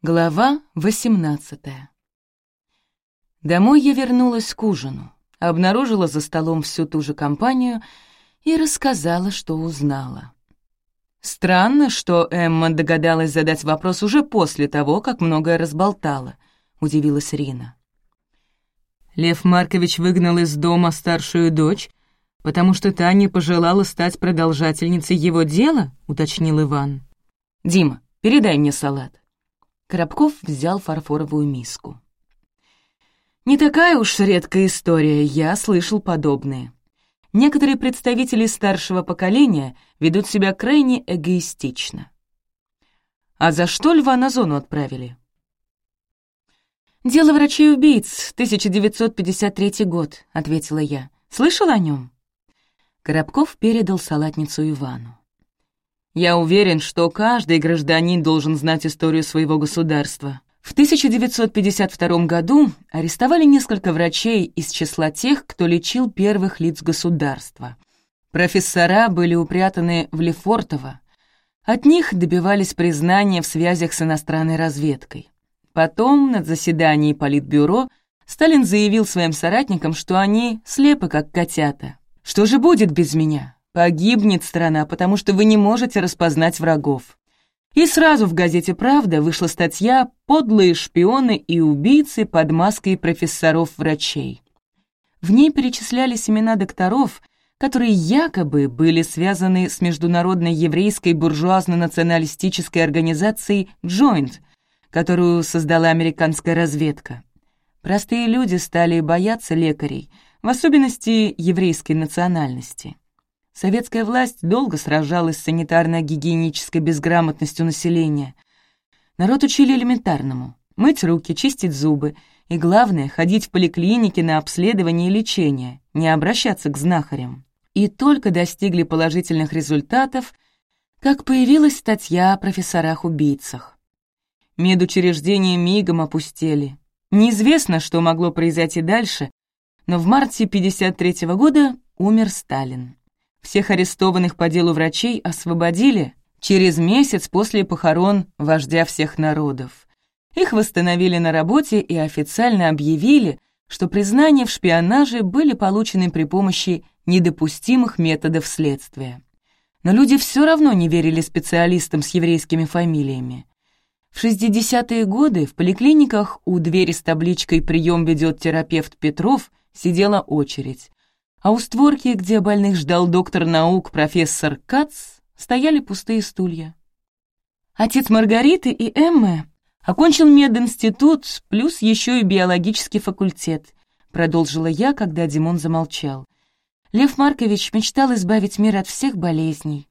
Глава 18 Домой я вернулась к ужину, обнаружила за столом всю ту же компанию и рассказала, что узнала. Странно, что Эмма догадалась задать вопрос уже после того, как многое разболтала, удивилась Рина. Лев Маркович выгнал из дома старшую дочь, потому что та не пожелала стать продолжательницей его дела, уточнил Иван. «Дима, передай мне салат». Коробков взял фарфоровую миску. «Не такая уж редкая история, я слышал подобные. Некоторые представители старшего поколения ведут себя крайне эгоистично. А за что льва на зону отправили?» «Дело врачей-убийц, 1953 год», — ответила я. «Слышал о нем?» Коробков передал салатницу Ивану. Я уверен, что каждый гражданин должен знать историю своего государства. В 1952 году арестовали несколько врачей из числа тех, кто лечил первых лиц государства. Профессора были упрятаны в Лефортово. От них добивались признания в связях с иностранной разведкой. Потом, на заседании Политбюро, Сталин заявил своим соратникам, что они слепы, как котята. «Что же будет без меня? Погибнет страна, потому что вы не можете распознать врагов. И сразу в газете «Правда» вышла статья «Подлые шпионы и убийцы под маской профессоров-врачей». В ней перечислялись имена докторов, которые якобы были связаны с международной еврейской буржуазно-националистической организацией «Джойнт», которую создала американская разведка. Простые люди стали бояться лекарей, в особенности еврейской национальности. Советская власть долго сражалась с санитарно-гигиенической безграмотностью населения. Народ учили элементарному — мыть руки, чистить зубы и, главное, ходить в поликлиники на обследование и лечение, не обращаться к знахарям. И только достигли положительных результатов, как появилась статья о профессорах-убийцах. Медучреждения мигом опустели. Неизвестно, что могло произойти дальше, но в марте 1953 года умер Сталин. Всех арестованных по делу врачей освободили через месяц после похорон вождя всех народов. Их восстановили на работе и официально объявили, что признания в шпионаже были получены при помощи недопустимых методов следствия. Но люди все равно не верили специалистам с еврейскими фамилиями. В 60-е годы в поликлиниках у двери с табличкой «Прием ведет терапевт Петров» сидела очередь, а у створки, где больных ждал доктор наук профессор Кац, стояли пустые стулья. Отец Маргариты и Эммы окончил мединститут, плюс еще и биологический факультет, продолжила я, когда Димон замолчал. Лев Маркович мечтал избавить мир от всех болезней.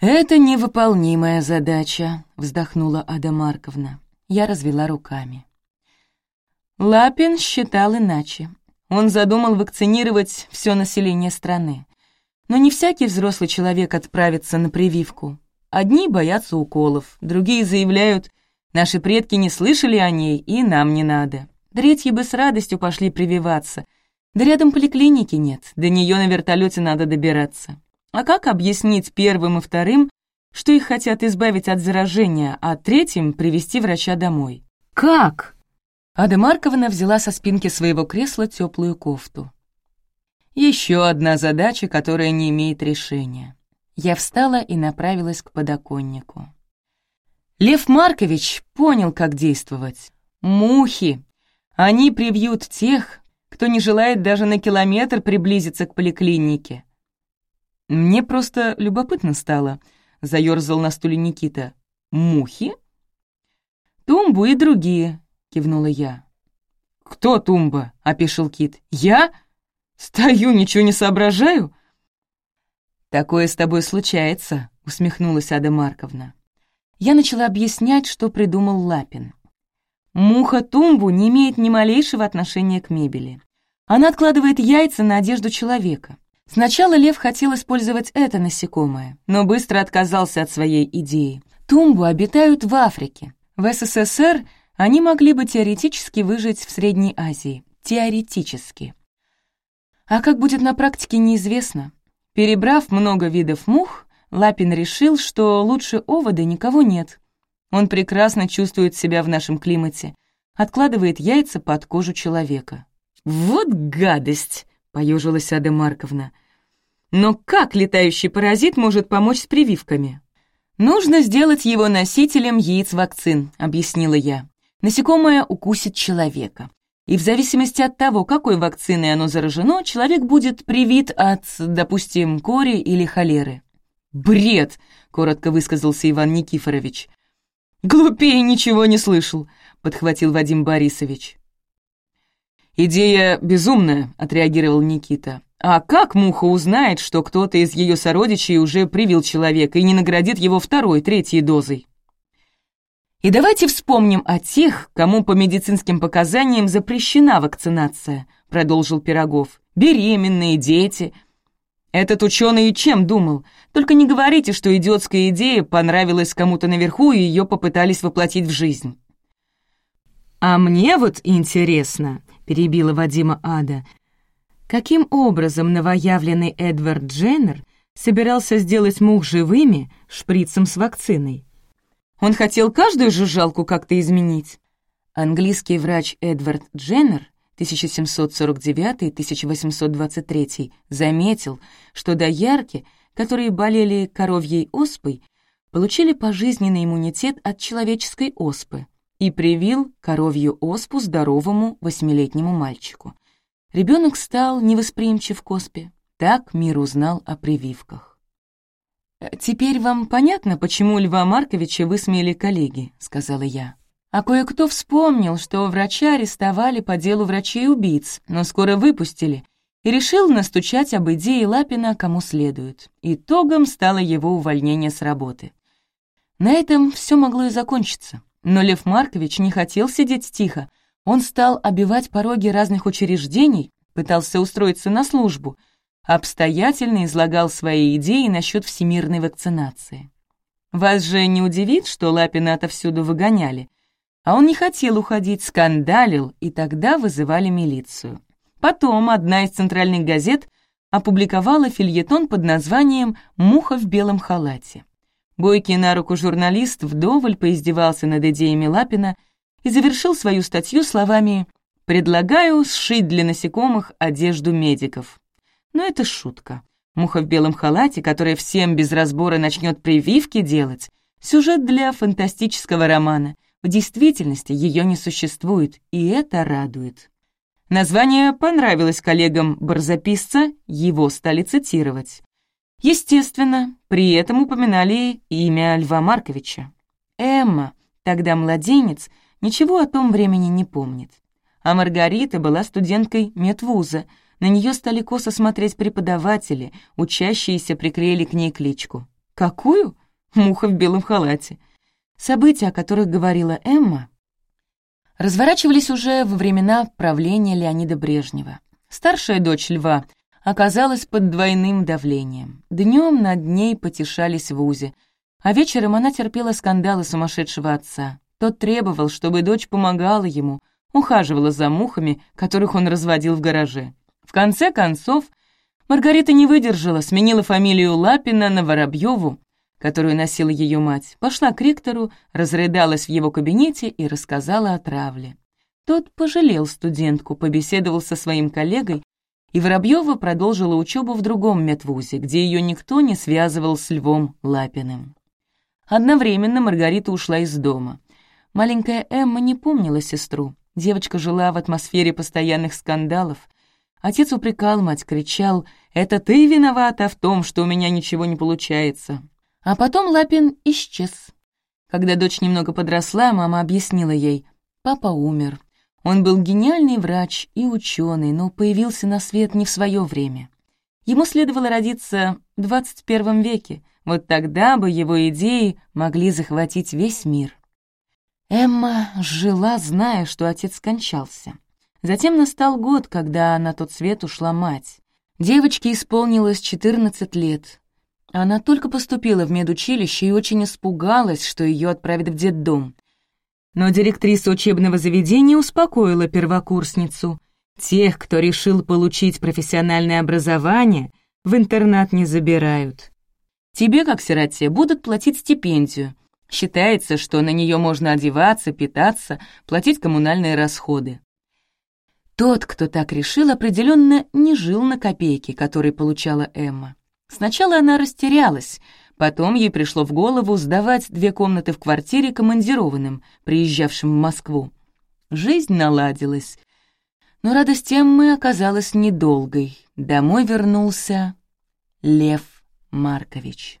«Это невыполнимая задача», — вздохнула Ада Марковна. Я развела руками. Лапин считал иначе. Он задумал вакцинировать все население страны. Но не всякий взрослый человек отправится на прививку. Одни боятся уколов, другие заявляют, наши предки не слышали о ней, и нам не надо. Третьи бы с радостью пошли прививаться. Да рядом поликлиники нет, до нее на вертолете надо добираться. А как объяснить первым и вторым, что их хотят избавить от заражения, а третьим привести врача домой? Как? Ада Марковна взяла со спинки своего кресла теплую кофту. Еще одна задача, которая не имеет решения. Я встала и направилась к подоконнику. Лев Маркович понял, как действовать. Мухи. Они привьют тех, кто не желает даже на километр приблизиться к поликлинике. Мне просто любопытно стало, заерзал на стуле Никита. Мухи? Тумбу и другие, — кивнула я. «Кто Тумба?» — опешил Кит. «Я? Стою, ничего не соображаю?» «Такое с тобой случается», — усмехнулась Ада Марковна. Я начала объяснять, что придумал Лапин. Муха Тумбу не имеет ни малейшего отношения к мебели. Она откладывает яйца на одежду человека. Сначала Лев хотел использовать это насекомое, но быстро отказался от своей идеи. Тумбу обитают в Африке. В СССР они могли бы теоретически выжить в Средней Азии. Теоретически. А как будет на практике, неизвестно. Перебрав много видов мух, Лапин решил, что лучше овода никого нет. Он прекрасно чувствует себя в нашем климате, откладывает яйца под кожу человека. «Вот гадость!» — поежилась Ада Марковна. «Но как летающий паразит может помочь с прививками?» «Нужно сделать его носителем яиц вакцин», — объяснила я. «Насекомое укусит человека. И в зависимости от того, какой вакциной оно заражено, человек будет привит от, допустим, кори или холеры». «Бред!» — коротко высказался Иван Никифорович. «Глупее ничего не слышал», — подхватил Вадим Борисович. «Идея безумная», — отреагировал Никита. «А как муха узнает, что кто-то из ее сородичей уже привил человека и не наградит его второй, третьей дозой?» «И давайте вспомним о тех, кому по медицинским показаниям запрещена вакцинация», — продолжил Пирогов. «Беременные, дети». Этот ученый чем думал? Только не говорите, что идиотская идея понравилась кому-то наверху, и ее попытались воплотить в жизнь. «А мне вот интересно», — перебила Вадима Ада, каким образом новоявленный Эдвард Дженнер собирался сделать мух живыми шприцем с вакциной? Он хотел каждую жужжалку как-то изменить. Английский врач Эдвард Дженнер 1749-1823, заметил, что доярки, которые болели коровьей оспой, получили пожизненный иммунитет от человеческой оспы и привил коровью оспу здоровому восьмилетнему мальчику. Ребенок стал невосприимчив к оспе. Так мир узнал о прививках. «Теперь вам понятно, почему Льва Марковича высмеяли коллеги», — сказала я. А кое-кто вспомнил, что врача арестовали по делу врачей-убийц, но скоро выпустили, и решил настучать об идее Лапина кому следует. Итогом стало его увольнение с работы. На этом все могло и закончиться. Но Лев Маркович не хотел сидеть тихо. Он стал обивать пороги разных учреждений, пытался устроиться на службу, обстоятельно излагал свои идеи насчет всемирной вакцинации. Вас же не удивит, что Лапина отовсюду выгоняли — а он не хотел уходить, скандалил, и тогда вызывали милицию. Потом одна из центральных газет опубликовала фильетон под названием «Муха в белом халате». Бойкий на руку журналист вдоволь поиздевался над идеями Лапина и завершил свою статью словами «Предлагаю сшить для насекомых одежду медиков». Но это шутка. Муха в белом халате, которая всем без разбора начнет прививки делать, сюжет для фантастического романа — в действительности ее не существует, и это радует. Название понравилось коллегам барзаписца, его стали цитировать. Естественно, при этом упоминали имя Льва Марковича. Эмма, тогда младенец, ничего о том времени не помнит. А Маргарита была студенткой медвуза, на нее стали косо смотреть преподаватели, учащиеся приклеили к ней кличку. Какую? Муха в белом халате. События, о которых говорила Эмма, разворачивались уже во времена правления Леонида Брежнева. Старшая дочь Льва оказалась под двойным давлением. Днем над ней потешались в УЗИ, а вечером она терпела скандалы сумасшедшего отца. Тот требовал, чтобы дочь помогала ему, ухаживала за мухами, которых он разводил в гараже. В конце концов, Маргарита не выдержала, сменила фамилию Лапина на Воробьеву которую носила ее мать, пошла к ректору, разрыдалась в его кабинете и рассказала о травле. Тот пожалел студентку, побеседовал со своим коллегой, и Воробьева продолжила учебу в другом медвузе, где ее никто не связывал с Львом Лапиным. Одновременно Маргарита ушла из дома. Маленькая Эмма не помнила сестру. Девочка жила в атмосфере постоянных скандалов. Отец упрекал мать, кричал «Это ты виновата в том, что у меня ничего не получается. А потом Лапин исчез. Когда дочь немного подросла, мама объяснила ей, папа умер. Он был гениальный врач и ученый, но появился на свет не в свое время. Ему следовало родиться в 21 веке, вот тогда бы его идеи могли захватить весь мир. Эмма жила, зная, что отец скончался. Затем настал год, когда на тот свет ушла мать. Девочке исполнилось 14 лет, она только поступила в медучилище и очень испугалась, что ее отправят в детдом. Но директриса учебного заведения успокоила первокурсницу. Тех, кто решил получить профессиональное образование, в интернат не забирают. Тебе, как сироте, будут платить стипендию, Считается, что на нее можно одеваться, питаться, платить коммунальные расходы. Тот, кто так решил, определенно не жил на копейки, которые получала Эмма. Сначала она растерялась, потом ей пришло в голову сдавать две комнаты в квартире командированным, приезжавшим в Москву. Жизнь наладилась. Но радость Эммы оказалась недолгой. Домой вернулся Лев Маркович.